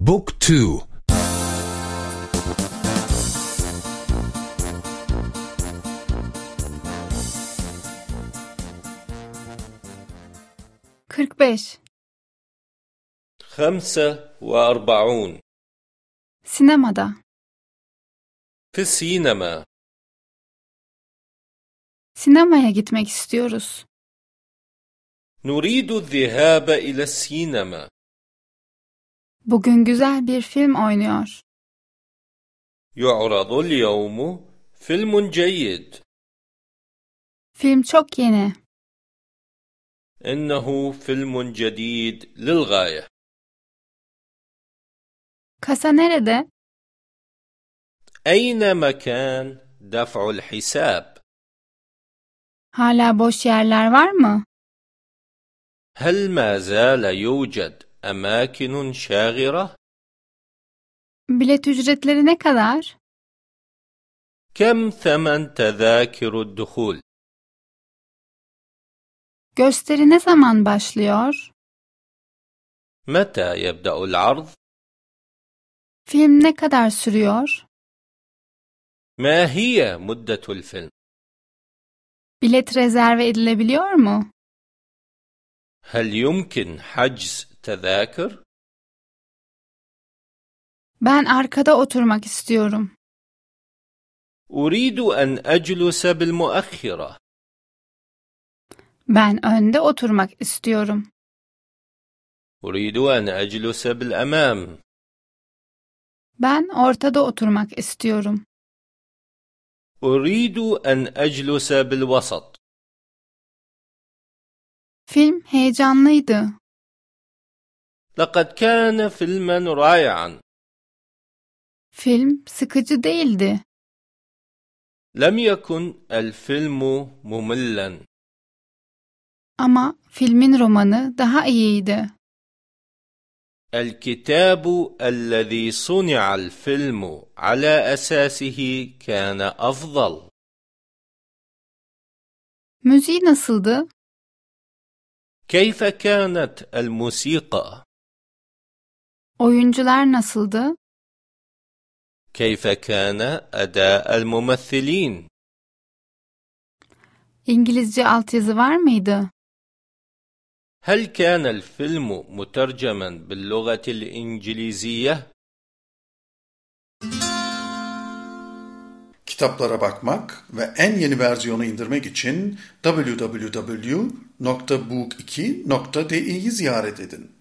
بوك تو Kırk beş. خمسة وأربعون Sinemada. في السينما Sinemaya gitmek istiyoruz. نريد الذهاب إلى السينما Bugün güzel bir film oynuyor. يعرض اليوم فيلم جيد Film çok yeni. إنه فيلم جديد للغاية Kasa nerede? أين مكان دفع الحساب؟ Hala boş yerler var mı? هل ما زال يوجد أماكن شاغرة؟ Bilet ücretleri ne kadar? كم ثمن تذاكر الدخول؟ Gösteri ne zaman başlıyor? متى يبدأ العرض؟ Film ne kadar sürüyor? ما هي مدة الفيلم؟ Bilet rezerve edilebiliyor mu? هل يمكن حجز تذاكر؟ Ben arkada oturmak istiyorum. أريد أن أجلس بالمؤخرة Ben önde oturmak istiyorum. أريد أن أجلس بالأمام Ben ortada oturmak istiyorum. أريد أن أجلس بالوسط Film heyecanlıydı. لقد كان فيلما رائعا Film sıkıcı değildi. لم يكن الفيلم مملا Ama filmin romanı daha iyiydi. الكتاب الذي صنع الفيلم على أساسه كان أفضل Müziği nasıldı? كيف كانت الموسيقى Oyuncular nasıldı? كيف كان أداء الممثلين İngilizce altyazı var mıydı? هل كان الفيلم مترجما باللغة الإنجليزية Kitaplara bakmak ve en yeni versiyonu indirmek için www.book2.de'yi ziyaret edin.